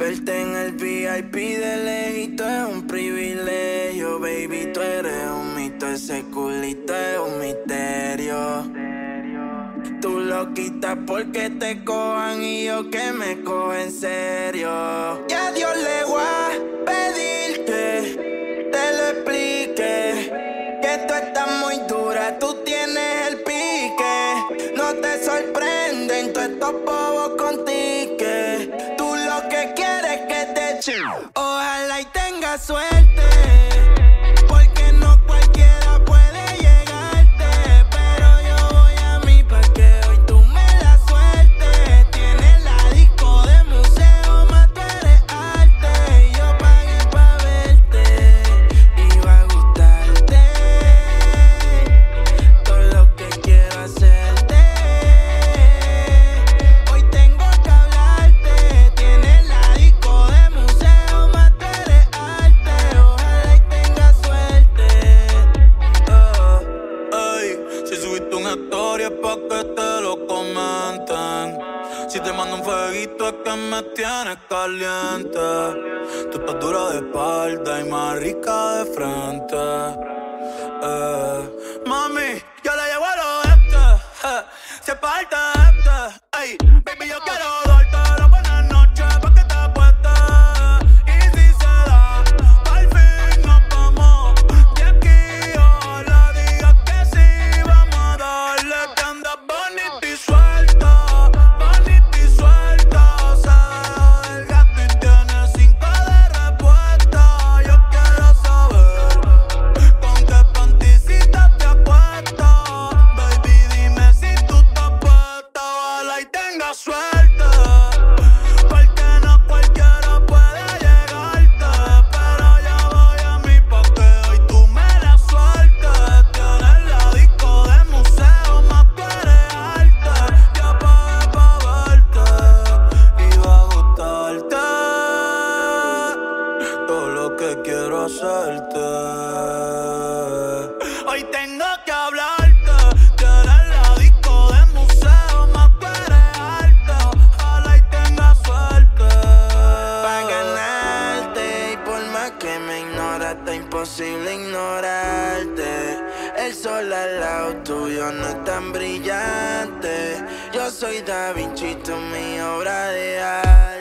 Verte en el VIP de lejito es un privilegio, baby, tú eres un mito, ese culito es un misterio. Tú lo quitas porque te cojan y yo que me cojo en serio. Y a Dios le voy a pedir que te lo explique, que tú estás muy dura, tú tienes el pique, no te sorprenden todos estos bobos. Tú Ojalá y tenga suerte. Si te mando un fueguito es que me tienes caliente. Tú estás dura de espalda y más rica de frente. Eh, mami, yo la llevo al oeste. eh, si es parte Y tengas suerte. Porque no cualquiera puede llegarte. Pero yo voy a mí pa' que hoy tú me la sueltes. Tienes la disco de museo, más tú eres arte. Yo pagué pa' verte y va a gustarte. Todo lo que quiero hacerte. Imposible ignorarte. El sol al lado tuyo no es tan brillante. Yo soy Da Vinci, tú mi obra de arte.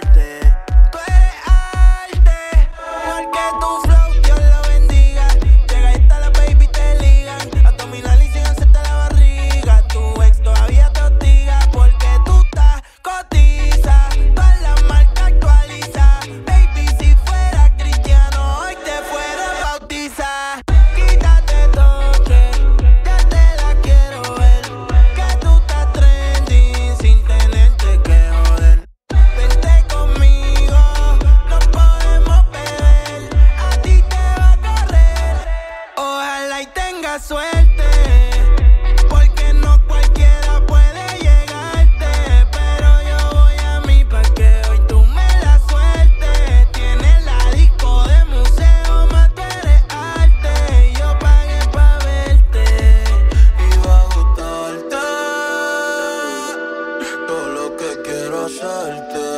Que